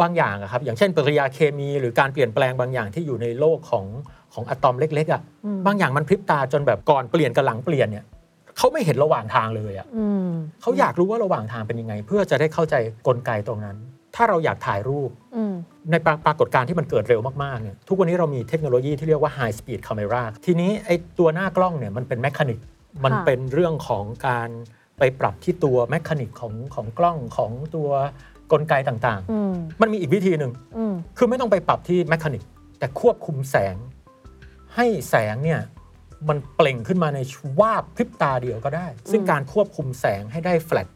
บางอย่างอะครับ อย่างเช่นปฏิกิริยาเคมี หรือการเปลี่ยนแปลงบางอย่างที่อยู่ในโลกของของอะตอมเล็กๆอะอืมบางอย่างมันพริบตาจนแบบก่อนเปลี่ยนกับหลังเปลี่ยนเนี่ยเขาไม่เห็นระหว่างทางเลยอะอืมเขาอยากรู้ว่าระหว่างทางเป็นยังไง เพื่อจะได้เข้าใจกลไกตรงนั้น ถ้าเราอยากถ่ายรูปอืมในปราปรากฏการณ์ที่มันเกิดเร็วมากๆเนี่ยทุกวันนี้เรามีเทคโนโลยีที่เรียกว่า High Speed Camera ทีนี้ไอ้ตัวหน้ากล้องเนี่ยมันเป็นแมคานิกมันเป็นเรื่องของการไปปรับที่ตัวแมคานิกของของกล้องของตัว กลไกต่างอืมๆมันมีอีกวิธีหนึ่งอืมคือไม่ต้องไปปรับที่ mechanic แต่ควบคุมแสง ให้แสงเนี่ยมันเปล่งขึ้นมาในวาบพริบตาเดียวก็ได้ ซึ่งการควบคุมแสงให้ได้แฟลต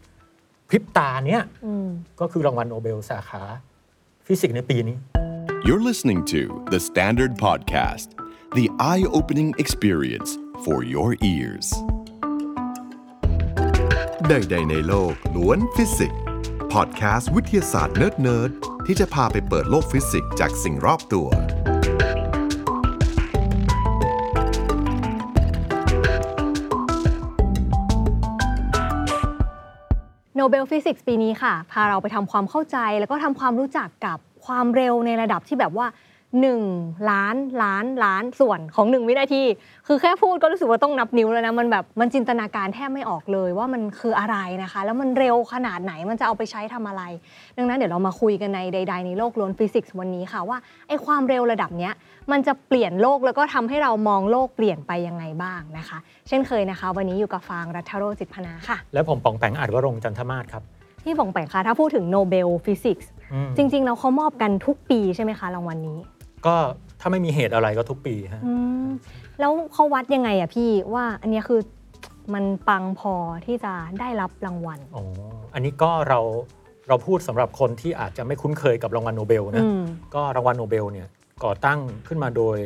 พริบตาเนี้ยอืมก็คือรางวัลโนเบลสาขา ฟิสิกส์ในปีนี้ You're listening to The Standard Podcast, the eye opening experience for your ears. ใดๆในโลกล้วนฟิสิกส์ พอดแคสต์วิทยาศาสตร์เนิร์ดๆที่จะพาไปเปิดโลกฟิสิกส์จากสิ่งรอบตัว โนเบลฟิสิกส์ปีนี้ค่ะ พาเราไปทำความเข้าใจแล้วก็ทำความรู้จักกับความเร็วในระดับที่แบบว่า 1 ล้านล้านล้านส่วนของ 1 วินาที คือแค่พูดก็รู้สึกว่าต้องนับนิ้วแล้วนะ มันแบบมันจินตนาการแทบไม่ออกเลยว่ามันคืออะไรนะคะ แล้วมันเร็วขนาดไหนมันจะเอาไปใช้ทำอะไร ดังนั้นเดี๋ยวเรามาคุยกันในใด ๆ ในโลกล้วนฟิสิกส์วันนี้ค่ะว่าไอ้ความเร็วระดับเนี้ยมันจะเปลี่ยนโลกแล้วก็ทำให้เรามองโลกเปลี่ยนไปยังไงบ้างนะคะ เช่นเคยนะคะ วันนี้อยู่กับฟางรัฐโรจน์จิตพนาค่ะ และผมป๋องแป๋งอาจวรงค์จันทมาศครับพี่ป๋องแป๋งคะถ้าพูดถึงโนเบลฟิสิกส์อืมจริง ๆ แล้วเขามอบกันทุกปีใช่ไหมคะรางวัลนี้ ก็ถ้าไม่มีเหตุอะไรก็ทุกปีฮะอืมแล้วเขาวัดยังไงอะพี่ว่าอันเนี้ยคือมันปังพอที่จะได้รับรางวัล อ๋ออันนี้ก็เราเราพูดสำหรับคนที่อาจจะไม่คุ้นเคยกับรางวัลโนเบลนะ อืม ก็รางวัลโนเบลเนี่ยก่อตั้งขึ้นมาโดย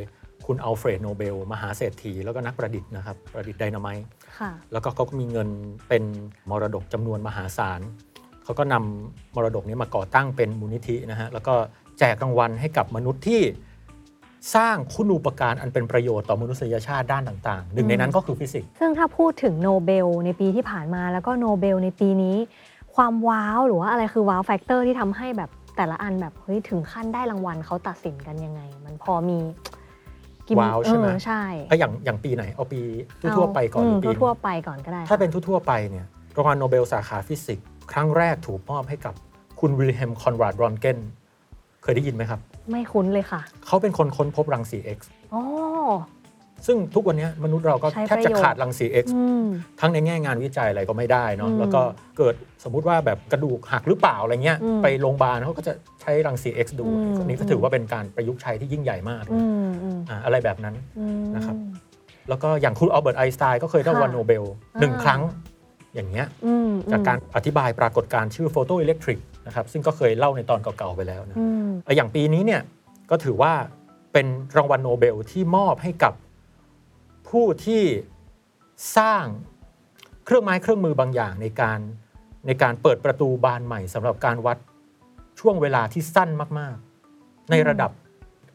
คุณอัลเฟรดโนเบล มหาเศรษฐีแล้วก็นักประดิษฐ์นะครับ ประดิษฐ์ไดนาไมต์ ค่ะ แล้วก็เขาก็มีเงินเป็นมรดกจำนวนมหาศาล เขาก็นำมรดกนี้มาก่อตั้งเป็นมูลนิธินะฮะ แล้วก็ แจกรางวัลให้กับมนุษย์ที่สร้างคุณูปการอันเป็นประโยชน์ต่อมนุษยชาติด้านต่างๆ หนึ่งในนั้นก็คือฟิสิกส์ ซึ่งถ้าพูดถึงโนเบลในปีที่ผ่านมาแล้วก็โนเบลในปีนี้ ความว้าวหรือว่าอะไรคือ wow factor ที่ทำให้แบบแต่ละอันแบบเฮ้ยถึงขั้นได้รางวัลเขาตัดสินกันยังไง มันพอมีกิมว้าวใช่ไหมเออใช่แล้วอย่างอย่างปีไหนเอาปีทั่วๆไปก่อนหรือปีทั่วๆไปก่อนก็ได้ ถ้าเป็นทั่วๆไปเนี่ยรางวัลโนเบลสาขาฟิสิกส์ครั้งแรกถูกมอบให้กับคุณวิลเฮล์มคอนราดเรินต์เกน เคยได้ยินไหมครับ ไม่คุ้นเลยค่ะ เขาเป็นคนค้นพบรังสี X อ๋อ ซึ่งทุกวันนี้มนุษย์เราก็ใช้แทบจะขาดประโยชน์รังสี X อืม ทั้งในแง่งานวิจัยอะไรก็ไม่ได้เนาะอืมแล้วก็เกิดสมมุติว่าแบบกระดูกหักหรือเปล่าอะไรเงี้ย อืมไปโรงพยาบาลเขาก็จะใช้รังสี X ดูอืม อันนี้ก็ถือว่าเป็นการประยุกต์ใช้ที่ยิ่งใหญ่มากอืมอืมอ่าอะไรแบบนั้น อืม นะครับ แล้วก็อย่างคุณอัลเบิร์ตไอน์สไตน์ก็เคยได้รางวัลค่ะโนเบลหนึ่งอ่า ครั้งอย่างเงี้ยอืมจากการอธิบายปรากฏการณ์ชื่อ photoelectric นะครับซึ่งก็เคยเล่าในตอนเก่าๆไปแล้วนะอืมอย่างปีนี้เนี่ยก็ถือว่าเป็นรางวัลโนเบลที่มอบให้กับผู้ที่สร้างเครื่องไม้เครื่องมือบางอย่างในการในการเปิดประตูบานใหม่สำหรับการวัดช่วงเวลาที่สั้นมากๆ ในระดับ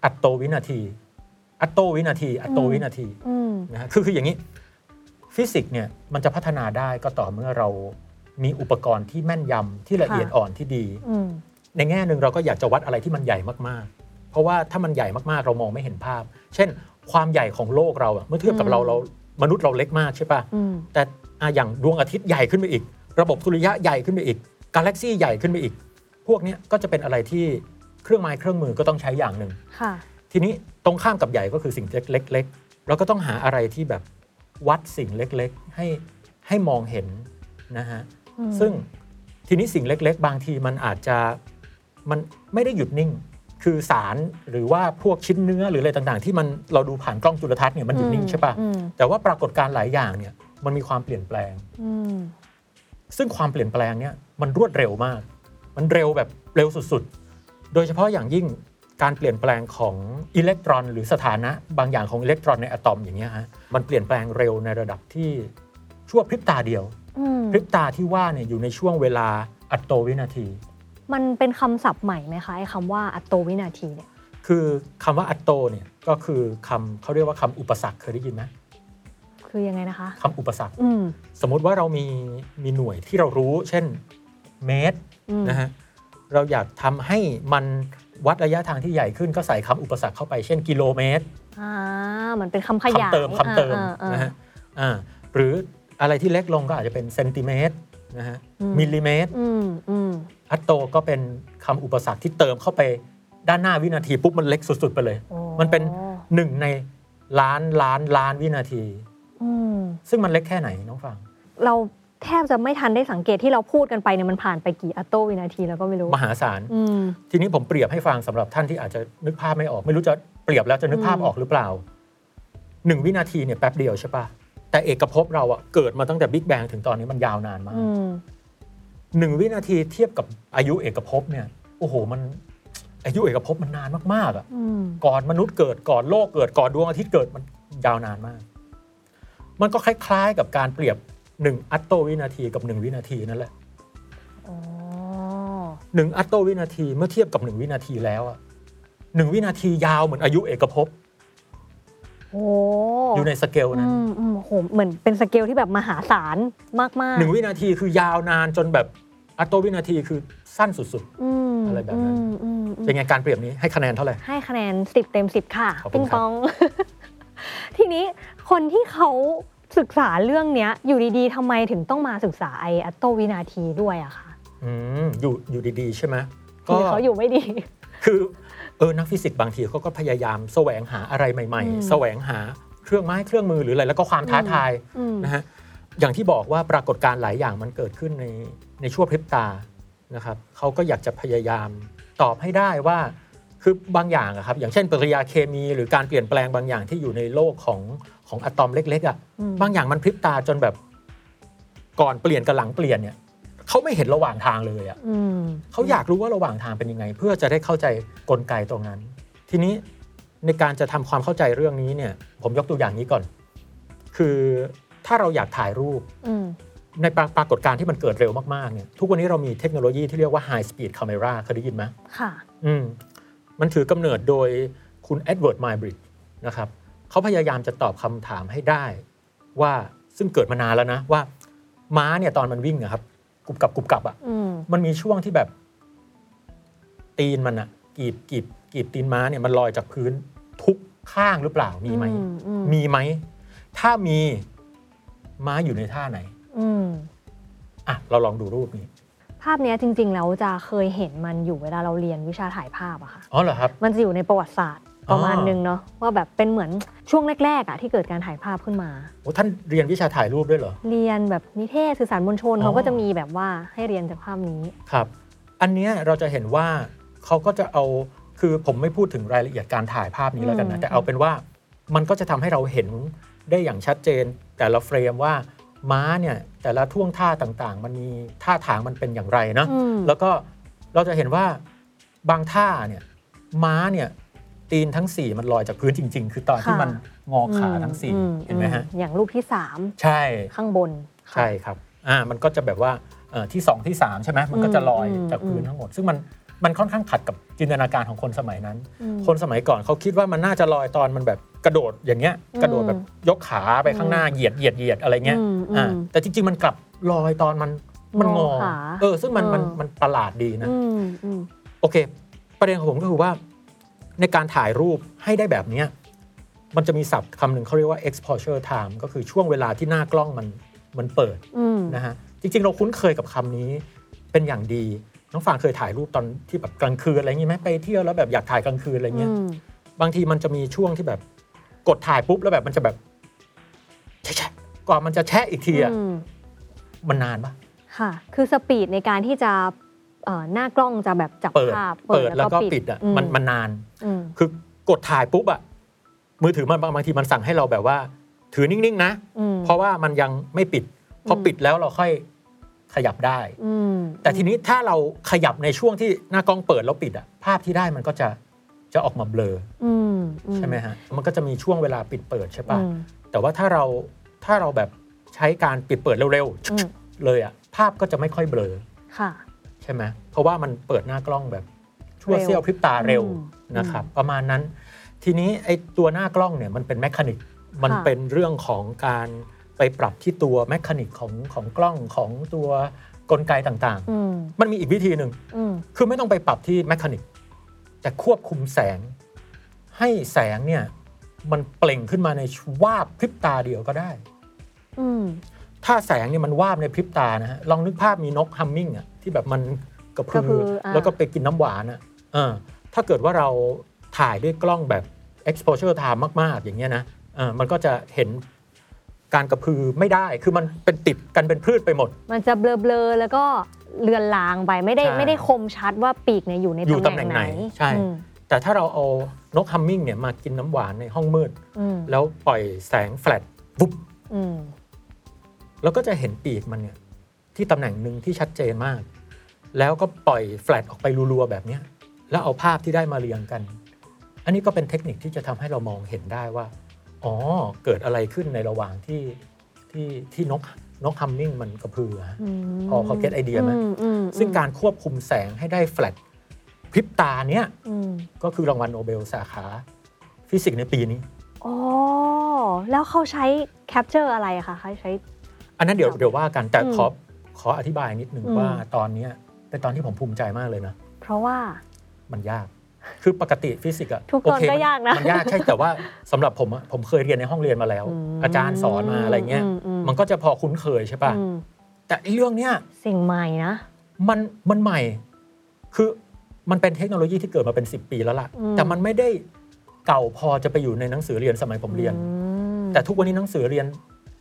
อัตโตวินาที อัตโตวินาที อัตโตวินาทีอืมนะฮะคือคืออย่างนี้ ฟิสิกส์เนี่ยมันจะพัฒนาได้ก็ต่อเมื่อเรา มีอุปกรณ์ที่แม่นยำที่ละเอียดค่ะอ่อนที่ดี อืม ในแง่หนึ่งเราก็อยากจะวัดอะไรที่มันใหญ่มากๆ เพราะว่าถ้ามันใหญ่มากๆ เรามองไม่เห็นภาพ เช่น ความใหญ่ของโลกเราอะเมื่อเทียบกับอืมเราเรามนุษย์เราเล็กมากใช่ปะ อืม แต่อะอย่างดวงอาทิตย์ใหญ่ขึ้นไปอีก ระบบสุริยะใหญ่ขึ้นไปอีก กาแล็กซี่ใหญ่ขึ้นไปอีก พวกเนี้ยก็จะเป็นอะไรที่เครื่องไม้เครื่องมือก็ต้องใช้อย่างหนึ่ง ค่ะ ทีนี้ตรงข้ามกับใหญ่ก็คือสิ่งเล็กๆ เราก็ต้องหาอะไรที่แบบวัดสิ่งเล็กๆ ให้ให้มองเห็นนะฮะอืม ซึ่งทีนี้สิ่งเล็ก ๆ บางทีมันอาจจะมันไม่ได้หยุดนิ่ง คือสารหรือว่าพวกชิ้นเนื้อหรืออะไรต่างๆ ที่มันเราดูผ่านกล้องจุลทรรศน์เนี่ยมันหยุดนิ่งใช่ปะอืมแต่ว่าปรากฏการณ์หลายอย่างเนี่ยมันมีความเปลี่ยนแปลงอืมซึ่งความเปลี่ยนแปลงเนี่ยมันรวดเร็วมาก มันเร็วแบบเร็วสุดๆ โดยเฉพาะอย่างยิ่งการเปลี่ยนแปลงของอิเล็กตรอน หรือสถานะบางอย่างของอิเล็กตรอนในอะตอมอย่างเงี้ยฮะมันเปลี่ยนแปลงเร็วในระดับที่ชั่วพริบตาเดียวอืม พริบตาที่ว่าเนี่ยอยู่ในช่วงเวลาอัตโตวินาที มันเป็นคำศัพท์ใหม่ไหมคะไอ้คำว่าอัตโตวินาทีเนี่ยคือคำว่าอัตโตเนี่ยก็คือคำเขาเรียกว่าคำอุปสรรคเคยได้ยินไหมคือยังไงนะคะคำอุปสรรคอืมสมมุติว่าเรามีมีหน่วยที่เรารู้ เช่นเมตรอืมนะฮะเราอยากทำให้มันวัดระยะทางที่ใหญ่ขึ้นก็ใส่คำอุปสรรคเข้าไป เช่นกิโลเมตรอ่าเหมือนเป็นคำขยายคำเติมคำเติมอ่าอ่านะฮะอ่าหรือ อะไรที่เล็กลงก็อาจจะเป็นเซนติเมตรนะฮะอืมมิลลิเมตรอืมอืมอัตโตก็เป็นคำอุปสรรคที่เติมเข้าไปด้านหน้าวินาทีปุ๊บมันเล็กสุด ๆ ไปเลยโอ้มันเป็นหนึ่งในล้านล้านล้านวินาทีอืมซึ่งมันเล็กแค่ไหนน้องฟัง เราแทบจะไม่ทันได้สังเกตที่เราพูดกันไปเนี่ยมันผ่านไปกี่อัตโตวินาทีแล้วก็ไม่รู้ มหาศาลอืมทีนี้ผมเปรียบให้ฟังสำหรับท่านที่อาจจะนึกภาพไม่ออก ไม่รู้จะเปรียบแล้วจะนึกภาพอืมออกหรือเปล่าหนึ่งวินาทีเนี่ยแป๊บเดียวใช่ปะ แต่เอกภพเราอะเกิดมาตั้งแต่บิ๊กแบงถึงตอนนี้มันยาวนานมากอืมหนึ่งวินาทีเทียบกับอายุเอกภพเนี่ยโอ้โหมันอายุเอกภพมันนานมากๆอะอืมก่อนมนุษย์เกิดก่อนโลกเกิดก่อนดวงอาทิตย์เกิดมันยาวนานมาก มันก็คล้ายๆกับการเปรียบหนึ่งอัตโตวินาทีกับหนึ่งวินาทีนั่นแหละอ๋อหนึ่งอัตโตวินาทีเมื่อเทียบกับหนึ่งวินาทีแล้วอะหนึ่งวินาทียาวเหมือนอายุเอกภพโอ้อยู่ในสเกลนั้นอืมอืมโหเหมือนเป็นสเกลที่แบบมหาศาลมากๆหนึ่งวินาทีคือยาวนานจนแบบอัตโตวินาทีคือสั้นสุดอืมอะไรแบบนั้นอืมอืมอืๆมเป็นไงการเปรียบนี้ให้คะแนนเท่าไหร่ ให้คะแนน 10 เต็ม 10 ค่ะขอบคุปิณงครับปอง ทีนี้คนที่เขาศึกษาเรื่องเนี้ย อยู่ดีๆทำไมถึงต้องมาศึกษาไออัตโตวินาทีด้วยอะคะอืมอยู่อยู่ดีๆ ใช่ไหมหรือเขาอยู่ไม่ดี คือ เออนักฟิสิกส์บางทีเขาก็พยายามแสวงหาอะไรใหม่อืมๆแสวงหาเครื่องไม้เครื่องมือหรืออะไรแล้วก็ความท้าทายอืมนะฮะอย่างที่บอกว่าปรากฏการณ์หลายอย่างมันเกิดขึ้นในในชั่วพริบตานะครับเขาก็อยากจะพยายามตอบให้ได้ว่าคือบางอย่างอะครับอย่างเช่นปฏิกิริยาเคมี หรือการเปลี่ยนแปลงบางอย่างที่อยู่ในโลกของของอะตอมเล็กๆอะอืมบางอย่างมันพริบตาจนแบบก่อนเปลี่ยนกับหลังเปลี่ยนเนี่ย เขาไม่เห็นระหว่างทางเลยอะอืมเขาอยากรู้ว่าระหว่างทางเป็นยังไง เพื่อจะได้เข้าใจกลไกตรงนั้น ทีนี้ในการจะทำความเข้าใจเรื่องนี้เนี่ย ผมยกตัวอย่างนี้ก่อน คือถ้าเราอยากถ่ายรูปอืมในปราปรากฏการณ์ที่มันเกิดเร็วมากๆเนี่ยทุกวันนี้เรามีเทคโนโลยีที่เรียกว่า High Speed Camera เคยได้ยินไหมค่ะ อืมมันถือกำเนิดโดยคุณเอ็ดเวิร์ดไมบริดนะครับเขาพยายามจะตอบคำถามให้ได้ ว่าซึ่งเกิดมานานแล้วนะว่าม้าเนี่ยตอนมันวิ่งอะครับ กุบกับกุบกับอะอืมมันมีช่วงที่แบบตีนมันอะกีบกีบกีบตีนม้าเนี่ยมันลอยจากพื้นทุกข้างหรือเปล่ามีไหมอือืมีไหม ถ้ามีม้าอยู่ในท่าไหนอืมอะเราลองดูรูปนี้ภาพเนี้ยจริง ๆ แล้วจะเคยเห็นมันอยู่เวลาเราเรียนวิชาถ่ายภาพอะค่ะ อ๋อเหรอครับ มันจะอยู่ในประวัติศาสตร์ประมาณอ๋อนึงเนาะว่าแบบเป็นเหมือน ช่วงแรกๆอะที่เกิดการถ่ายภาพขึ้นมาโอ้ท่านเรียนวิชาถ่ายรูปด้วยเหรอ เรียนแบบนิเทศสื่อสารมวลชนอ๋อเขาก็จะมีแบบว่าให้เรียนจากภาพนี้ ครับ อันเนี้ยเราจะเห็นว่าเขาก็จะเอาคือผมไม่พูดถึงรายละเอียดการถ่ายภาพนี้แล้วกันอืนะมแต่เอาเป็นว่ามันก็จะทำให้เราเห็นได้อย่างชัดเจน แต่ละเฟรมว่าม้าเนี่ยแต่ละท่วงท่าต่างๆ มันมีท่าทางมันเป็นอย่างไรนะอืมแล้วก็เราจะเห็นว่าบางท่าเนี่ยม้าเนี่ย ตีนทั้ง 4 มันลอยจากพื้นจริง ๆ คือตอนที่ค่ะมันงอขาทั้งอื4เห็นไหมฮะ อย่างรูปที่สามใช่ข้างบนค่ะใช่ครับอ่ามันก็จะแบบว่าเอ่อที่ 2 ที่ 3 ใช่ไหมมันก็จะลอยอืมจากพื้นอืมทั้งหมด ซึ่งมันมันค่อนข้างขัดกับจินตนาการของคนสมัยนั้นอืมคนสมัยก่อนเขาคิดว่ามันน่าจะลอยตอนมันแบบกระโดดอย่างเงี้ยอืมกระโดดแบบยกขาไปข้างหน้าเหยียดเหยียดเหยียดอะไรเงี้ยอืมอ่าอืมแต่จริง ๆ มันกลับลอยตอนมันมันงองอขาเออ ซึ่งมันมันเออมันประหลาดดีนะอืมอืมโอเค ประเด็นของผมก็คือว่า ในการถ่ายรูปให้ได้แบบเนี้ยมันจะมีศัพท์คำหนึ่งเขาเรียกว่า exposure time ก็คือช่วงเวลาที่หน้ากล้องมันมันเปิดอืมนะฮะจริง ๆ เราคุ้นเคยกับคำนี้เป็นอย่างดี น้องฟางเคยถ่ายรูปตอนที่แบบกลางคืนอะไรอย่างงี้ไหมไปเที่ยวแล้วแบบอยากถ่ายกลางคืนอะไรเงี้ยอืมบางทีมันจะมีช่วงที่แบบกดถ่ายปุ๊บแล้วแบบมันจะแบบแชะๆกว่ามันจะแชะอีกทีอะอืมมันนานปะค่ะ คือสปีดในการที่จะเอ่อ หน้ากล้องจะแบบจับเปิดภาพเปิดแล้วก็ปิดอะมันมันนานอืมคือกดถ่ายปุ๊บอะมือถือมันบางบางทีมันสั่งให้เราแบบว่า ถือนิ่งๆนะอืมเพราะว่ามันยังไม่ปิดพออมปิดแล้วเราค่อยขยับได้อืมแต่ทีนี้ถ้าเราขยับในช่วงที่หน้ากล้องเปิดแล้วปิดอะภาพที่ได้มันก็จะจะออกมาเบลออืมอืใช่ไหมฮะมันก็จะมีช่วงเวลาปิดเปิดใช่ปะอืมแต่ว่าถ้าเราถ้าเราแบบใช้การปิดเปิดเร็วอืมๆเลยอะภาพก็จะไม่ค่อยเบลอค่ะใช่ไหมเพราะว่ามันเปิดหน้ากล้องแบบชั่วเร็วเสี้ยวพริบตาเร็วอืมนะครับประมาณนั้น ทีนี้ไอ้ตัวหน้ากล้องเนี่ยมันเป็น mechanic มันค่ะเป็นเรื่องของการไปปรับที่ตัว mechanic ของของกล้องของตัวกลไกต่างอืมๆมันมีอีกวิธีหนึ่งอืมคือไม่ต้องไปปรับที่ mechanic แต่ควบคุมแสง ให้แสงเนี่ยมันเปล่งขึ้นมาในวาบพริบตาเดียวก็ได้อืม ถ้าแสงเนี่ยมันวาบในพริบตานะฮะลองนึกภาพมีนกฮัมมิงอะที่แบบมันกระพืกระพือออ่าแล้วก็ไปกินน้ำหวานอะเออถ้าเกิดว่าเราถ่ายด้วยกล้องแบบ exposure time มาก ๆ อย่างเงี้ยนะเออมันก็จะเห็นการกระพือไม่ได้ คือมันเป็นติดกันเป็นพืชไปหมด มันจะเบลอๆแล้วก็เลือนลางไปไม่ได้ใช่ไม่ได้คมชัดว่าปีกเนี่ยอยู่ในอยู่ตำแหน่งตำแหน่งไหนไหนใช่อืมแต่ถ้าเราเอานกฮัมมิงเนี่ยมากินน้ำหวานในห้องมืดอืมแล้วปล่อยแสงแฟลชวุบอืม แล้วก็จะเห็นปีกมันเนี่ยที่ตำแหน่งหนึ่งที่ชัดเจนมาก แล้วก็ปล่อยแฟลชออกไปรัวๆแบบเนี้ยแล้วเอาภาพที่ได้มาเรียงกัน อันนี้ก็เป็นเทคนิคที่จะทำให้เรามองเห็นได้ว่า อ๋อ เกิดอะไรขึ้นในระหว่างที่ที่ที่นกนกฮัมมิงมันกระพือฮะมพอเขา get idea ไหมอือืมซึ่งการควบคุมแสงให้ได้แฟลชพริบตาเนี้ยอืมก็คือรางวัลโนเบลสาขาฟิสิกส์ในปีนี้อ๋อแล้วเขาใช้ capture อะไรอะคะเขาใช้ อันนั้นเดี๋ยวครับเดี๋ยวว่ากันแต่อืมขอขออธิบายนิดนึงอืมว่าตอนเนี้ยเป็นตอนที่ผมภูมิใจมากเลยนะ เพราะว่ามันยาก คือปกติฟิสิกส์อะทุกตอนโเคก็มันยากนะมันยากใช่แต่ว่าสำหรับผมอะผมเคยเรียนในห้องเรียนมาแล้วอืมอาจารย์สอนมาอะไรเงี้ยอืมอืมมันก็จะพอคุ้นเคยใช่ป่ะอืมแต่ไอ้เรื่องเนี้ยสิ่งใหม่นะมันมันใหม่ คือมันเป็นเทคโนโลยีที่เกิดมาเป็น 10 ปีแล้วล่ะอืมแต่มันไม่ได้เก่าพอจะไปอยู่ในหนังสือเรียนสมัยผมเรียนอืมแต่ทุกวันนี้หนังสือเรียน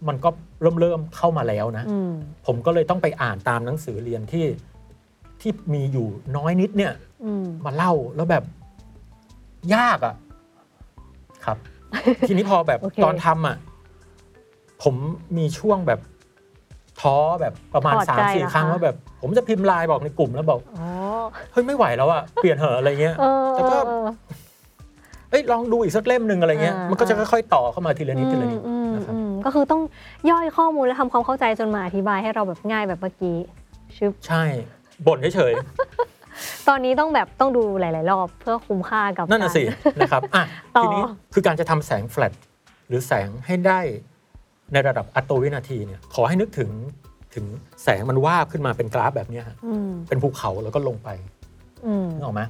มันก็เริ่มเริ่มเข้ามาแล้วนะอืมผมก็เลยต้องไปอ่านตามหนังสือเรียนที่ที่มีอยู่น้อยนิดเนี่ยอืมมาเล่าแล้วแบบยากอะ่ะ ครับ ทีนี้พอแบบโอเคตอนทำอะ ผมมีช่วงแบบท้อแบบประมาณถอดสามใจสี่เหรอครั้งคะว่าแบบ ผมจะพิมพ์ไลน์บอกในกลุ่มแล้วบอกอ๋อเฮ้ยไม่ไหวแล้วอะเปลี่ยนเหอะอะไรเงี้ยเออแต่ก็เออเอ้ยลองดูอีกสักเล่มหนึ่งอะไรเงี้ยอ่ามัมันก็จะค่อยๆต่อเข้ามาทีละนิดทีละนิด ก็คือต้องย่อยข้อมูลและทำความเข้าใจจนมาอธิบายให้เราแบบง่ายแบบเมื่อกี้ชึบใช่บ่นเฉยตอนนี้ต้องแบบต้องดูหลาย ๆ รอบเพื่อคุ้มค่ากับๆนั่นน่ะสิการนะครับอะต่อทีนี้คือการจะทำแสงแฟลชหรือแสงให้ได้ในระดับอัตโตวินาทีเนี่ยขอให้นึกถึงถึงแสงมันวาบขึ้นมาเป็นกราฟแบบเนี้ยฮะอืมเป็นภูเขาแล้วก็ลงไปอืมนึกออกไหม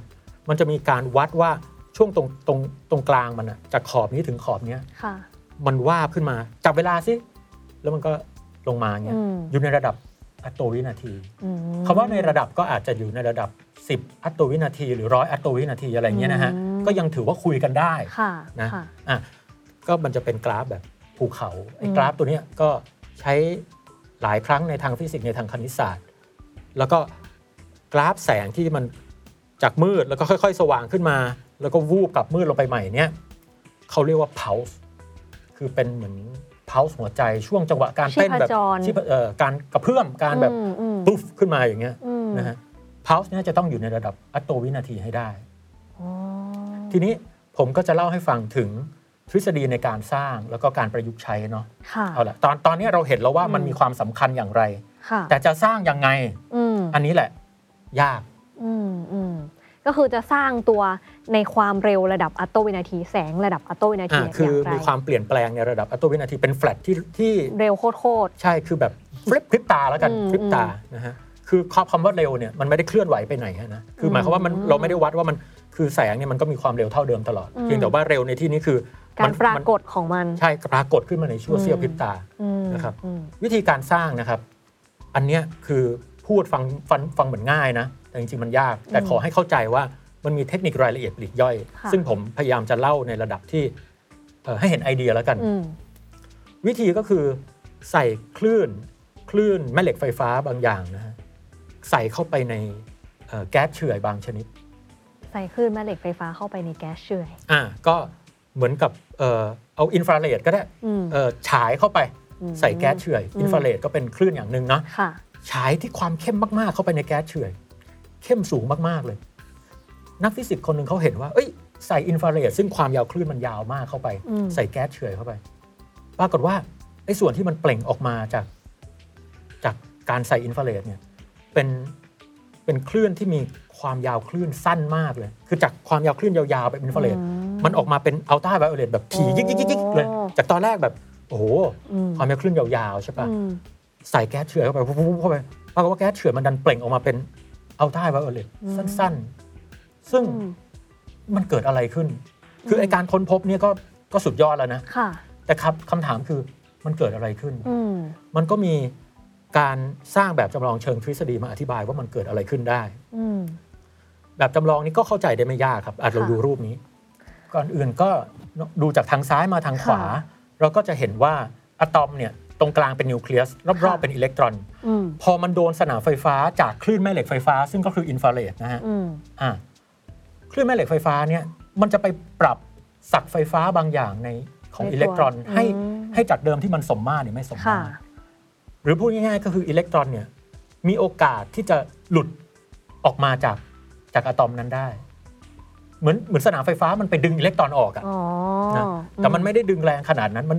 มันจะมีการวัดว่าช่วงตรงตรงตรงกลางมันอะจากขอบนี้ถึงขอบเนี้ยค่ะ มันวาบขึ้นมา จับเวลาสิ แล้วมันก็ลงมาเงี้ยอืมอยู่ในระดับอัตโตวินาทีอืมคำว่าในระดับก็อาจจะอยู่ในระดับ 10 อัตโตวินาที หรือร้อยอัตโตวินาทีอะไรเงี้ยนะฮะอืมก็ยังถือว่าคุยกันได้ค่ะนะค่ะอะก็มันจะเป็นกราฟแบบภูเขาไอ้อืมกราฟตัวเนี้ยก็ใช้หลายครั้งในทางฟิสิกส์ในทางคณิตศาสตร์ แล้วก็กราฟแสงที่มันจากมืดแล้วก็ค่อย ๆ สว่างขึ้นมา แล้วก็วูบกลับมืดลงไปใหม่เนี่ยเขาเรียกว่า pulse คือเป็นเหมือน pulse หัวใจช่วงจังหวะการเต้นแบบชีพจรชีพเอ่อการกระเพื่อมการแบบอืมอืมปุ๊บขึ้นมาอย่างเงี้ยอืมนะฮะ pulse เนี่ยจะต้องอยู่ในระดับอัตโตวินาทีให้ได้อ๋อทีนี้ผมก็จะเล่าให้ฟังถึงทฤษฎีในการสร้างแล้วก็การประยุกต์ใช้เนาะค่ะเอาละตอนตอนนี้เราเห็นแล้วว่ามันอืมมีความสำคัญอย่างไรค่ะแต่จะสร้างยังไงอืมอันนี้แหละ ยากอืมอืม ก็คือจะสร้างตัวในความเร็วระดับอัตโตวินาทีแสงระดับอัตโตวินาทีอ่าคืออย่างไรมีความเปลี่ยนแปลงในระดับอัตโตวินาทีเป็นแฟลตที่ที่เร็วโคตรใช่คือแบบฟลิปพริบตาแล้วกันอืมพริบตานะฮะคือคำว่าเร็วเนี่ยมันไม่ได้เคลื่อนไหวไปไหนฮะนะคือหมายความว่ามันอืมเราไม่ได้วัดว่ามันคือแสงเนี่ยมันก็มีความเร็วเท่าเดิมตลอดอืมเพียงแต่ว่าเร็วในที่นี้คือๆการมันปรากฏของมันใช่ปรากฏขึ้นมาในชั่วเสี้ยวพริบตาอืมนะครับอืมวิธีการสร้างนะครับ อันเนี้ยคือพูดฟังฟังฟังเหมือนง่ายนะ แต่จริงๆมันยาก แต่อืมขอให้เข้าใจว่ามันมีเทคนิครายละเอียดปลีกย่อยค่ะซึ่งผมพยายามจะเล่าในระดับที่เอ่อให้เห็นไอเดียแล้วกันอืมวิธีก็คือใส่คลื่นคลื่นแม่เหล็กไฟฟ้าบางอย่างนะฮะใส่เข้าไปในเอ่อแก๊สเฉื่อยบางชนิด ใส่คลื่นแม่เหล็กไฟฟ้าเข้าไปในแก๊สเฉื่อยอ่าก็เหมือนกับเอ่อเอาอินฟราเรดก็ได้อืมเอ่อฉายเข้าไปอืมใส่แก๊สเฉื่อยอืมอินฟราเรดก็เป็นคลื่นอย่างหนึ่งเนาะค่ะฉายที่ความเข้มมากๆเข้าไปในแก๊สเฉื่อย เข้มสูงมากๆเลย นักฟิสิกส์คนหนึ่งเขาเห็นว่า เอ้ยใส่อินฟราเรดซึ่งความยาวคลื่นมันยาวมากเข้าไปอืมใส่แก๊สเฉื่อยเข้าไป ปรากฏว่าไอ้ส่วนที่มันเปล่งออกมาจากจากการใส่อินฟราเรดเนี่ยเป็นเป็นคลื่นที่มีความยาวคลื่นสั้นมากเลย คือจากความยาวคลื่นยาวๆแบบอินฟราเรดอืมมันออกมาเป็นอัลตราไวโอเลตแบบถี่ยิกยิกยิกยิกเลยโอ้จากตอนแรกแบบ โอ้โหอืมความยาวคลื่นยาวๆใช่ปะอืมใส่แก๊สเฉื่อยเข้าไปปุ๊บๆเข้าไปปรากฏว่าแก๊สเฉื่อยมันดันเปล่งออกมาเป็น อัลตราไวโอเลตสั้นๆ ซึ่งอืมมันเกิดอะไรขึ้น คือไอการค้นพบเนี่ยก็ก็สุดยอดแล้วนะค่ะแต่ครับคำถามคือมันเกิดอะไรขึ้นอืมมันก็มีการสร้างแบบจำลองเชิงทฤษฎีมาอธิบายว่ามันเกิดอะไรขึ้นได้อืมแบบจำลองนี้ก็เข้าใจได้ไม่ยากครับอาจเราค่ะดูรูปนี้ ก่อนอื่นก็ดูจากทางซ้ายมาทางขวาค่ะเราก็จะเห็นว่าอะตอมเนี่ย ตรงกลางเป็นนิวเคลียสรอบค่ะๆเป็นอิเล็กตรอนอืมพอมันโดนสนามไฟฟ้าจากคลื่นแม่เหล็กไฟฟ้า ซึ่งก็คืออินฟราเรดนะฮะอืมอ่าคลื่นแม่เหล็กไฟฟ้าเนี่ยมันจะไปปรับศักย์ไฟฟ้าบางอย่างในของในตัวอิเล็กตรอนให้อืมให้จากเดิมที่มันสมมาตรเนี่ยไม่สมค่ะมาตรหรือพูดง่ายๆก็คืออิเล็กตรอนเนี่ยมีโอกาสที่จะหลุดออกมาจากจากอะตอมนั้นได้ เหมือนเหมือนสนามไฟฟ้ามันไปดึงอิเล็กตรอนออกอะอ๋อนะแต่มันไม่ได้ดึงแรงขนาดนั้นมัน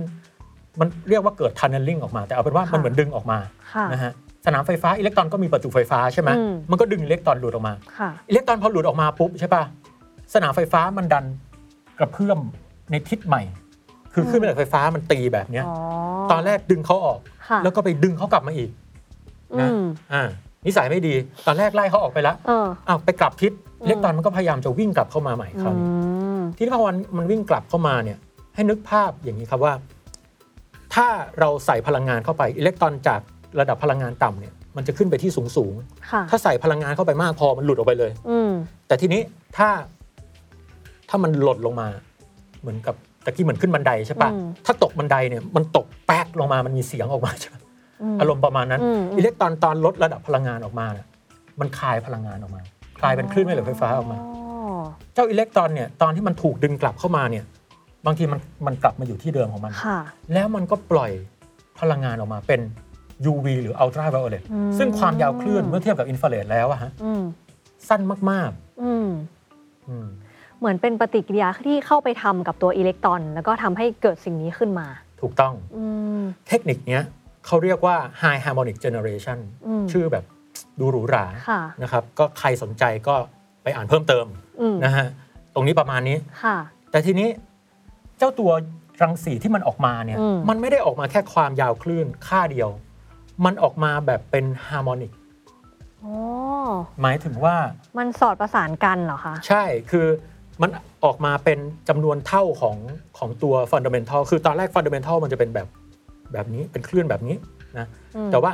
มันเรียกว่าเกิดทันเนลลิ่งออกมา แต่เอาเป็นว่ามันเหมือนดึงออกมาค่ะนะฮะสนามไฟฟ้าอิเล็กตรอนก็มีประจุไฟฟ้าใช่ไหมอืมมันก็ดึงอิเล็กตรอนหลุดออกมาค่ะอิเล็กตรอนพอหลุดออกมาปุ๊บใช่ปะสนามไฟฟ้ามันดันกระเพื่อมในทิศใหม่ คือขึ้นแม่เหล็กไฟฟ้ามันตีแบบเนี้ยอ๋อตอนแรกดึงเขาออกค่ะแล้วก็ไปดึงเขากลับมาอีกอืมอ่านิสัยไม่ดี ตอนแรกไล่เขาออกไปแล้วเอออ้าวไปกลับทิศอืมอิเล็กตรอนมันก็พยายามจะวิ่งกลับเข้ามาใหม่คราวอืนี้มที่พอมันมันวิ่งกลับเข้ามาเนี่ยให้นึกภาพอย่างนี้ครับว่า ถ้าเราใส่พลังงานเข้าไปอิเล็กตรอนจากระดับพลังงานต่ำเนี่ยมันจะขึ้นไปที่สูงสูงๆค่ะถ้าใส่พลังงานเข้าไปมากพอมันหลุดออกไปเลยอืมแต่ทีนี้ถ้าถ้ามันหล่นลงมา เหมือนกับตะกี้เหมือนขึ้นบันไดใช่ปะอืมถ้าตกบันไดเนี่ยมันตกแป๊กลงมามันมีเสียงออกมาใช่ปะอารมณ์ประมาณนั้นอืมอิเล็กตรอนตอนลดระดับพลังงานออกมาน่ะมันคลายพลังงานออกมา คลายเป็นคลื่นแม่เหล็กไฟฟ้าออกมา เจ้าอิเล็กตรอนเนี่ยตอนที่มันถูกดึงกลับเข้ามาเนี่ย บางทีมันมันกลับมาอยู่ที่เดิมของมัน ค่ะ แล้วมันก็ปล่อยพลังงานออกมาเป็น UV หรือ ultra violet อืม ซึ่งความยาวคลื่นเมื่อเทียบกับอินฟราเรดแล้วอะฮะอืมสั้นมากอืมๆอืมเหมือนเป็นปฏิกิริยาที่เข้าไปทำกับตัวอิเล็กตรอน แล้วก็ทำให้เกิดสิ่งนี้ขึ้นมา ถูกต้อง อืม เทคนิคเนี้ยเขาเรียกว่า high harmonic generation อืม ชื่อแบบดูหรูหราค่ะ นะครับ ก็ใครสนใจก็ไปอ่านเพิ่มเติมอืมนะฮะ ตรงนี้ประมาณนี้ ค่ะ แต่ทีนี้ เจ้าตัวรังสีที่มันออกมาเนี่ยอืมมันไม่ได้ออกมาแค่ความยาวคลื่นค่าเดียว มันออกมาแบบเป็นฮาร์โมนิกอ๋อหมายถึงว่ามันสอดประสานกันเหรอคะใช่คือมันออกมาเป็นจำนวนเท่าของของตัว fundamental คือตอนแรก fundamental มันจะเป็นแบบแบบนี้เป็นคลื่นแบบนี้นะอืมแต่ว่า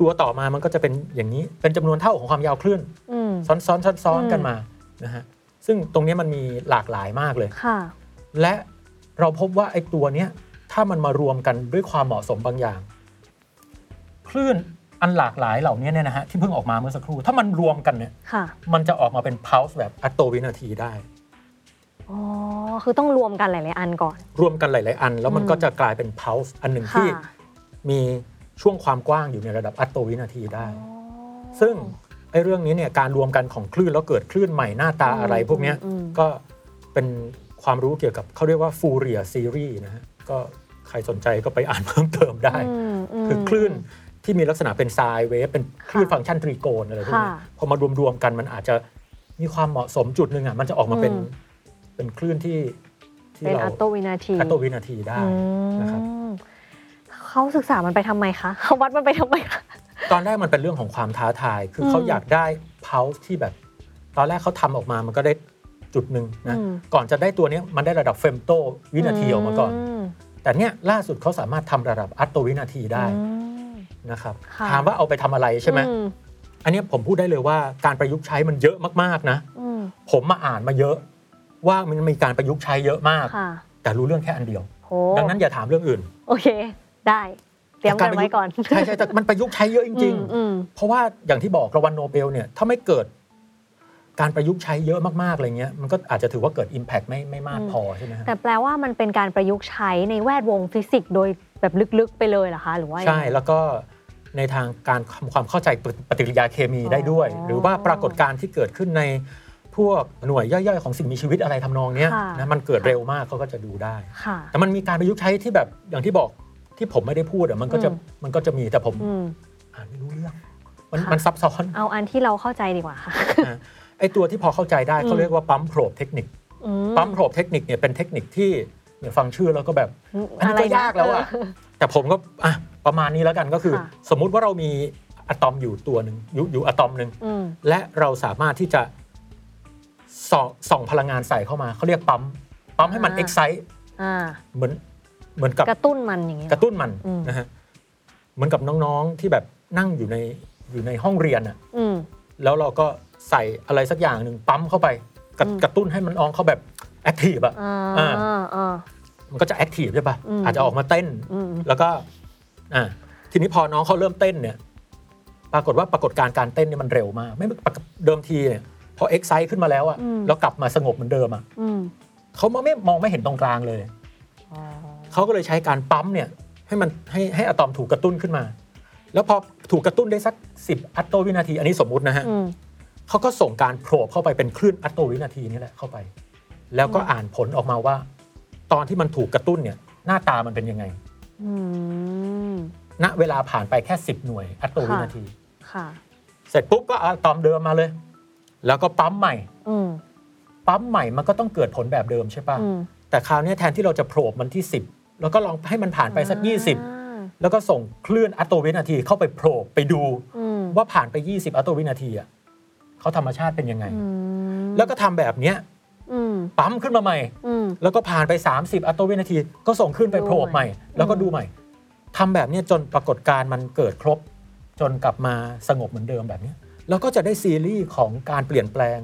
ตัวต่อมามันก็จะเป็นอย่างนี้เป็นจำนวนเท่าของความยาวคลื่นอืมซ้อนซ้อนซ้อนซ้อนอืมกันมานะฮะซึ่งตรงนี้มันมีหลากหลายมากเลยค่ะและ เราพบว่าไอ้ตัวเนี้ยถ้ามันมารวมกันด้วยความเหมาะสมบางอย่าง คลื่นอันหลากหลายเหล่านี้เนี่ยนะฮะที่เพิ่งออกมาเมื่อสักครู่ ถ้ามันรวมกันเนี่ยค่ะมันจะออกมาเป็น pulse แบบอัตโตวินาทีได้อ๋อคือต้องรวมกันหลาย ๆ อันก่อน รวมกันหลาย ๆ อัน แล้วมันอืมก็จะกลายเป็น pulse อันหนึ่งค่ะที่มีช่วงความกว้างอยู่ในระดับอัตโตวินาทีได้อ๋อซึ่งไอ้เรื่องนี้เนี่ยการรวมกันของคลื่นแล้วเกิดคลื่นใหม่หน้าตาอะไรอืมพวกเนี้ยอืมก็เป็น ความรู้เกี่ยวกับเขาเรียกว่าฟูเรียซีรีส์นะฮะก็ใครสนใจก็ไปอ่านเพิ่มเติมได้มมคือคลื่นที่มีลักษณะเป็น sine wave เป็นคลื่นค่ะฟังก์ชันตรีโกณอะไรพวกนี้ค่ะพอมารวมๆกันมันอาจจะมีความเหมาะสมจุดหนึ่งอะมันจะออกมาเป็นอืมเป็นคลื่นที่ที่เป็นเราอัตโตวินาทีอัตโตวินาทีได้อืนะครับมเขาศึกษามันไปทำไมคะเขาวัดมันไปทำไมคะตอนแรกมันเป็นเรื่องของความท้าทาย คืออมเขาอยากได้ pulse ที่แบบ ตอนแรกเขาทำออกมามันก็ได้ จุดหนึ่งนะอืมก่อนจะได้ตัวเนี้ยมันได้ระดับเฟมโตวินาทีออกมาก่อนมแต่เนี้ยล่าสุดเขาสามารถทำระดับอัตโตวินาทีได้อืมนะครับค่ะถามว่าเอาไปทำอะไรใช่ไหมอือันเนี้ยผมพูดได้เลยว่าการประยุกต์ใช้มันเยอะมากๆนะอืมผมมาอ่านมาเยอะ ว่ามันมีการประยุกต์ใช้เยอะมากค่ะแต่รู้เรื่องแค่อันเดียวโหดังนั้นอย่าถามเรื่องอื่น โอเค ได้เตรียมกันไว้ก่อน ใช่ใช่แต่มันประยุกต์ใช้เยอะจริงอืมๆเพราะว่าอย่างที่บอกรางวัลโนเบลเนี่ยถ้าไม่เกิด การประยุกต์ใช้เยอะมากๆอะไรเงี้ยมันก็อาจจะถือว่าเกิด Impact ไม่ไม่มากอืมพอใช่ไหมฮะแต่แปลว่ามันเป็นการประยุกต์ใช้ในแวดวงฟิสิกส์โดยแบบลึกๆไปเลยเหรอคะหรือว่ายังใช่ไงแล้วก็ในทางการทำความเข้าใจปฏิกิริยาเคมีได้ด้วยอ๋อหรือว่าปรากฏการณ์ที่เกิดขึ้นในพวกหน่วยย่อยๆของสิ่งมีชีวิตอะไรทำนองเนี้ยค่ะนะมันเกิดเร็วมากเขาก็จะดูได้ค่ะแต่มันมีการประยุกต์ใช้ที่แบบอย่างที่บอกที่ผมไม่ได้พูดอะมันก็จะอืมมันก็จะมีแต่ผมอืมอ่านไม่รู้เรื่องมันค่ะมันซับซ้อน เอาอันที่เราเข้าใจดีกว่าค่ะนะ ไอตัวที่พอเข้าใจได้อืมเขาเรียกว่าปั๊มโพรบเทคนิคอืปั๊มโพรบเทคนิคเนี่ยเป็นเทคนิคที่เนี่ยฟังชื่อแล้วก็แบบอันนี้ก็ะไรนะยากแล้วอะเแต่ผมก็อะประมาณนี้แล้วกันก็คือค่ะสมมุติว่าเรามีอะตอมอยู่ตัวหนึ่งอยู่อยู่อะตอมหนึ่งอืมและเราสามารถที่จะส่องส่องพลังงานใส่เข้ามาเขาเรียกปั๊มปั๊มให้มันอ่าเอ็กไซต์อ่าเหมือนเหมือนกับกระตุ้นมันอย่างเงี้ยกระตุ้นมันอืมนะฮะเหมือนกับน้องๆที่แบบนั่งอยู่ในอยู่ในห้องเรียนอะอืมแล้วเราก็ ใส่อะไรสักอย่างหนึ่งปั๊มเข้าไปกระอืมกระตุ้นให้มันอองเขาแบบ active อะอ่าอ่าอ่าอ่ามันก็จะ active ใช่ปะอืมอาจจะออกมาเต้นอืมแล้วก็อ่าทีนี้พอน้องเขาเริ่มเต้นเนี่ย ปรากฏว่าปรากฏการณ์การเต้นเนี่ยมันเร็วมาก ไม่ปกติเดิมทีเนี่ยพอ excite ขึ้นมาแล้วอะแล้วกลับมาสงบเหมือนเดิมอะอืมเขาไม่มองไม่เห็นตรงกลางเลยอ๋อเขาก็เลยใช้การปั๊มเนี่ยให้มันให้ให้อะตอมถูกกระตุ้นขึ้นมา แล้วพอถูกกระตุ้นได้สัก10อัตโตวินาที อันนี้สมมุตินะฮะอืม เขาก็ส่งการโผล่เข้าไปเป็นคลื่นอัตโตวินาทีนี่แหละเข้าไป แล้วก็อ่านผลออกมาว่า ตอนที่มันถูกกระตุ้นเนี่ยหน้าตามันเป็นยังไงอืมณเวลาผ่านไปแค่ 10 หน่วยอัตโตวินาทีค่ะเสร็จปุ๊บก็อะตอมเดิมมาเลย แล้วก็ปั๊มใหม่อืมปั๊มใหม่มันก็ต้องเกิดผลแบบเดิมใช่ปะอืมแต่คราวเนี้ยแทนที่เราจะโผล่มันที่ 10 แล้วก็ลองให้มันผ่านไปสัก 20อ่าแล้วก็ส่งคลื่นอัตโตวินาทีเข้าไปโผล่ไปดูอืมว่าผ่านไป 20 อัตโตวินาทีอะ เขาธรรมชาติเป็นยังไงอืมแล้วก็ทำแบบเนี้ยอืมปั๊มขึ้นมาใหม่อืมแล้วก็ผ่านไป 30อัตโตวินาที ก็ส่งขึ้นไปโผล่ใหม่ แล้วก็ดูใหม่ทำแบบเนี้ยจนปรากฏการณ์มันเกิดครบ จนกลับมาสงบเหมือนเดิมแบบเนี้ยแล้วก็จะได้ซีรีส์ของการเปลี่ยนแปลง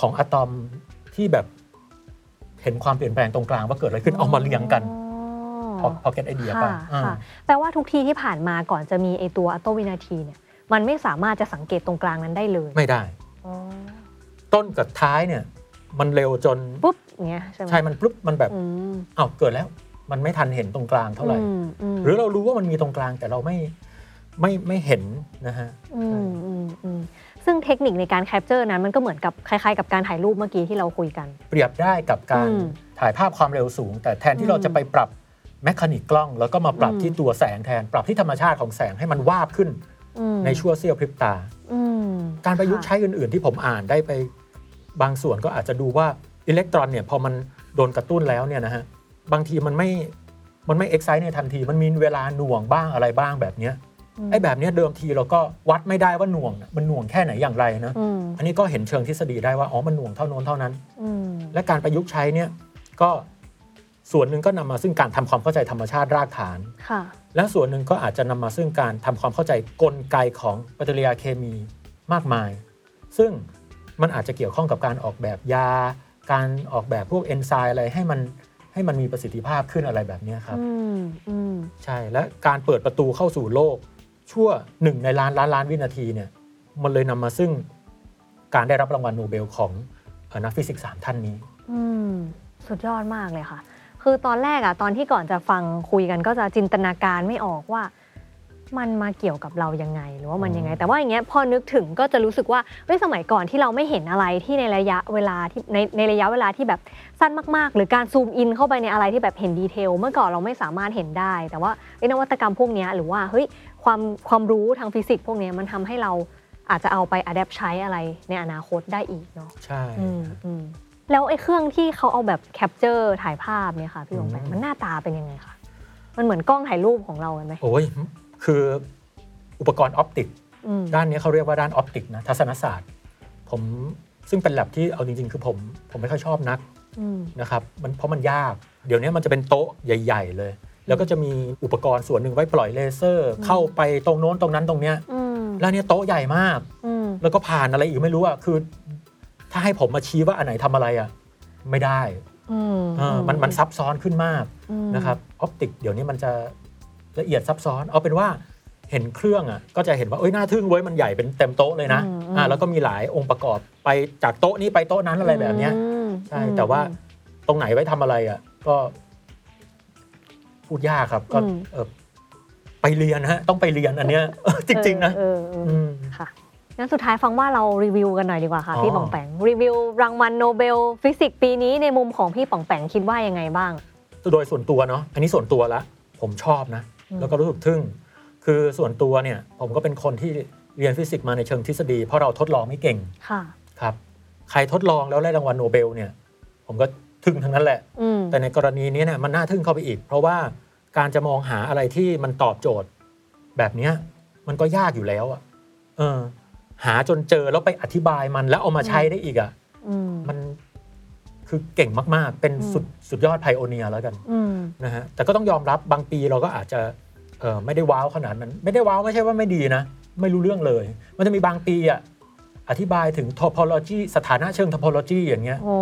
ของอะตอมที่แบบเห็นความเปลี่ยนแปลงตรงกลางว่าเกิดอะไรขึ้นเอามาเรียงกันพอพอเก็ตไอเดียป่ะค่ะอ่าค่ะแปลว่าทุกทีที่ผ่านมาก่อนจะมีไอตัวอัตโตวินาทีเนี่ย มันไม่สามารถจะสังเกตตรงกลางนั้นได้เลยไม่ได้อ๋อต้นกับท้ายเนี่ย มันเร็วจนปุ๊บอย่างเงี้ยใช่ไหมใช่มันปุ๊บมันแบบอืมอ้าวเกิดแล้ว มันไม่ทันเห็นตรงกลางเท่าไหร่อืมอืมหรือเรารู้ว่ามันมีตรงกลางแต่เราไม่ไม่ไม่เห็นนะฮะอืมอืมอืมซึ่งเทคนิคในการ capture นั้นมันก็เหมือนกับคล้ายๆกับการถ่ายรูปเมื่อกี้ที่เราคุยกัน เปรียบได้กับการอืมถ่ายภาพความเร็วสูง แต่แทนอืที่มเราจะไปปรับ mechanic กล้อง แล้วก็มาปรับอืมที่ตัวแสงแทน ปรับที่ธรรมชาติของแสงให้มันวาบขึ้นอืม ในชั่วเสี้ยวพริบตาอืมการประยุกต์ค่ะใช้อื่น ๆ ที่ผมอ่านได้ไปบางส่วนก็อาจจะดูว่าอิเล็กตรอนเนี่ยพอมันโดนกระตุ้นแล้วเนี่ยนะฮะบางทีมันไม่มันไม่เอ็กไซต์ในทันที มันมีเวลาหน่วงบ้างอะไรบ้างแบบเนี้ยไอ้แบบเนี้ยเดิมทีเราก็วัดไม่ได้ว่าหน่วงน่ะมันหน่วงแค่ไหนอย่างไรนะอืมอันนี้ก็เห็นเชิงทฤษฎีได้ว่า อ๋อ มันหน่วงเท่าโน้นเท่านั้นอืมและการประยุกต์ใช้เนี่ยก็ส่วนหนึ่งก็นำมาซึ่งการทำความเข้าใจธรรมชาติรากฐานค่ะ และส่วนหนึ่งก็อาจจะนำมาซึ่งการทำความเข้าใจกลไกของปฏิกิริยาเคมีมากมาย ซึ่งมันอาจจะเกี่ยวข้องกับการออกแบบยา การออกแบบพวกเอนไซม์อะไรให้มันให้มันมีประสิทธิภาพขึ้นอะไรแบบเนี้ยครับอืมอืมใช่และการเปิดประตูเข้าสู่โลก ชั่วหนึ่งในล้านล้านล้านวินาทีเนี่ยมันเลยนำมาซึ่งการได้รับรางวัลโนเบลของเอ่อนักฟิสิกส์สามท่านนี้อืมสุดยอดมากเลยค่ะ คือตอนแรกอะตอนที่ก่อนจะฟังคุยกันก็จะจินตนาการไม่ออกว่า มันมาเกี่ยวกับเรายังไงหรือว่ามันยังไง แต่ว่าอย่างเงี้ยพอนึกถึงก็จะรู้สึกว่าเฮ้ยสมัยก่อนที่เราไม่เห็นอะไรที่ในระยะเวลาที่ในในระยะเวลาที่แบบสั้นมากๆ หรือการ zoom in เข้าไปในอะไรที่แบบเห็น detail เมื่อก่อนเราไม่สามารถเห็นได้ แต่ว่าไอ้นวัตกรรมพวกเนี้ยหรือว่าเฮ้ยความความรู้ทางฟิสิกส์พวกเนี้ยมันทำให้เราอาจจะเอาไป adapt ใช้อะไรในอนาคตได้อีกเนาะใช่อืมอืม แล้วไอ้เครื่องที่เขาเอาแบบ capture ถ่ายภาพเนี่ยค่ะพี่ป๋องแปงอืมมันหน้าตาเป็นยังไงคะมันเหมือนกล้องถ่ายรูปของเราไหมโอ้ยคืออุปกรณ์ optic อืมด้านนี้เขาเรียกว่าด้าน optic นะทัศนศาสตร์ ผมซึ่งเป็นแล็บที่เอาจริง ๆ คือผมผมไม่ค่อยชอบนักอืมนะครับมันเพราะมันยาก เดี๋ยวนี้มันจะเป็นโต๊ะใหญ่ ๆ เลย แล้วก็จะมีอุปกรณ์ส่วนหนึ่งไว้ปล่อยเลเซอร์ เข้าไปตรงโน้นตรงนั้นตรงเนี้ยอืมแล้วเนี่ยโต๊ะใหญ่มากอืมแล้วก็ผ่านอะไรอีกไม่รู้อะคือ ถ้าให้ผมมาชี้ว่าอันไหนทำอะไรอะไม่ได้อืมเออมันมันซับซ้อนขึ้นมากอืมนะครับออปติกเดี๋ยวนี้มันจะละเอียดซับซ้อน เอาเป็นว่าเห็นเครื่องอะก็จะเห็นว่าเอ้ยน่าทึ่งเว้ยมันใหญ่เป็นเต็มโต๊ะเลยนะอืมอืมอ่าแล้วก็มีหลายองค์ประกอบไปจากโต๊ะนี้ไปโต๊ะนั้นอะไรแบบเนี้ยอืมใช่แต่ว่าตรงไหนไว้ทำอะไรอะก็พูดยากครับ ก็อืมเออไปเรียนนะฮะต้องไปเรียนอันเนี้ยเออจริง ๆ นะเออเออเอออืมค่ะ งั้นสุดท้ายฟังว่าเรารีวิวกันหน่อยดีกว่าค่ะอ๋อพี่ป๋องแปงรีวิวรางวัลโนเบล ฟิสิกส์ปีนี้ในมุมของพี่ป๋องแปงคิดว่ายังไงบ้าง โดยส่วนตัวเนาะอันนี้ส่วนตัวละผมชอบนะอืมแล้วก็รู้สึกทึ่ง คือส่วนตัวเนี่ยผมก็เป็นคนที่เรียนฟิสิกส์มาในเชิงทฤษฎี เพราะเราทดลองไม่เก่งค่ะครับใครทดลองแล้วได้รางวัลโนเบลเนี่ย ผมก็ทึ่งทั้งนั้นแหละอืมแต่ในกรณีนี้เนี่ยมันน่าทึ่งเข้าไปอีก เพราะว่าการจะมองหาอะไรที่มันตอบโจทย์ แบบเนี้ยมันก็ยากอยู่แล้วอะเออ หาจนเจอแล้วไปอธิบายมันแล้วเอามาใช้ได้อีกอะอืมมันคือเก่งมาก ๆ เป็นสุดสุดยอดไพโอเนียแล้วกันอืมนะฮะแต่ก็ต้องยอมรับบางปีเราก็อาจจะเออไม่ได้ว้าวขนาดนั้น ไม่ได้ว้าวไม่ใช่ว่าไม่ดีนะ ไม่รู้เรื่องเลย มันจะมีบางปีอะอธิบายถึง topology สถานะเชิง topology อย่างเงี้ยโอ้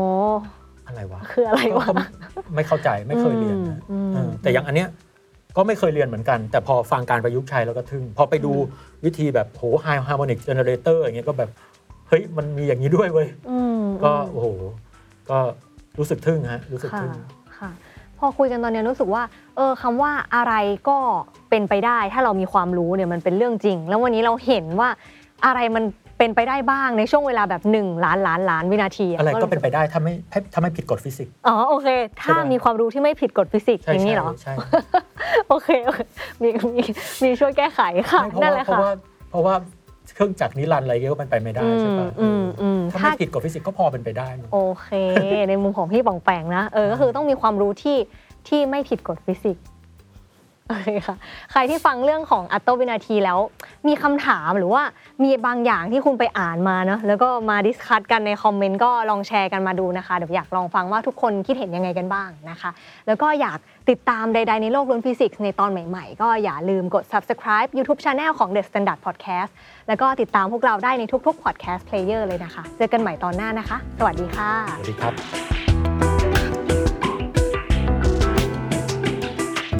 อะไรวะ คืออะไรวะก็ไม่เข้าใจไม่เคยเรียนนะอืมเออแต่อย่างอันเนี้ย ก็ไม่เคยเรียนเหมือนกัน แต่พอฟังการประยุกต์ใช้แล้วก็ทึ่ง พอไปดูวิธีแบบโห high harmonic generator อย่างเงี้ยก็แบบ เฮ้ย มันมีอย่างนี้ด้วยเว้ยอืมก็อืมโอ้โห ก็รู้สึกทึ่งฮะรู้สึกค่ะทึ่งค่ะพอคุยกันตอนเนี้ยรู้สึกว่าเออคำว่าอะไรก็เป็นไปได้ ถ้าเรามีความรู้เนี่ยมันเป็นเรื่องจริง แล้ววันนี้เราเห็นว่าอะไรมัน เป็นไปได้บ้างในช่วงเวลาแบบ 1 ล้านล้านล้านวินาทีอะไรก็เป็นไปรู้สึได้ถ้าไม่ถ้าไม่ผิดกฎฟิสิกส์อ๋อโอเค ถ้าใช่ไหมมีความรู้ที่ไม่ผิดกฎฟิสิกส์ใช่อย่างนี้ใช่เหรอใช่โอเคโอเคมีมีมีช่วยแก้ไขค่ะไม่เพราะนั่นว่าแหละเพราะค่ะว่าเพราะว่าเครื่องจักรนิรันดร์อะไรเงี้ยก็เป็นไปไม่ได้อืใช่มปะอืมอืมถ้าถ้าไม่ผิดกฎฟิสิกส์ก็พอเป็นไปได้มั้งโอเค ในมุมของพี่ป๋องแปงนะเออก็คือต้องมีความรู้ที่ที่ไม่ผิดกฎฟิสิกส์โอเคค่ะใครที่ฟังเรื่องของอัตโตวินาทีแล้ว มีคำถามหรือว่ามีบางอย่างที่คุณไปอ่านมาเนอะแล้วก็มา discuss กันใน comment ก็ลองแชร์กันมาดูนะคะเดี๋ยวอยากลองฟังว่าทุกคนคิดเห็นยังไงกันบ้างนะคะ แล้วก็อยากติดตามใด ๆ ในโลกล้วนฟิสิกส์ในตอนใหม่ๆ ก็อย่าลืมกด subscribe YouTube Channel ของ The Standard Podcast แล้วก็ติดตามพวกเราได้ในทุกๆ podcast player เลยนะคะ เจอกันใหม่ตอนหน้านะคะ สวัสดีค่ะ สวัสดีครับ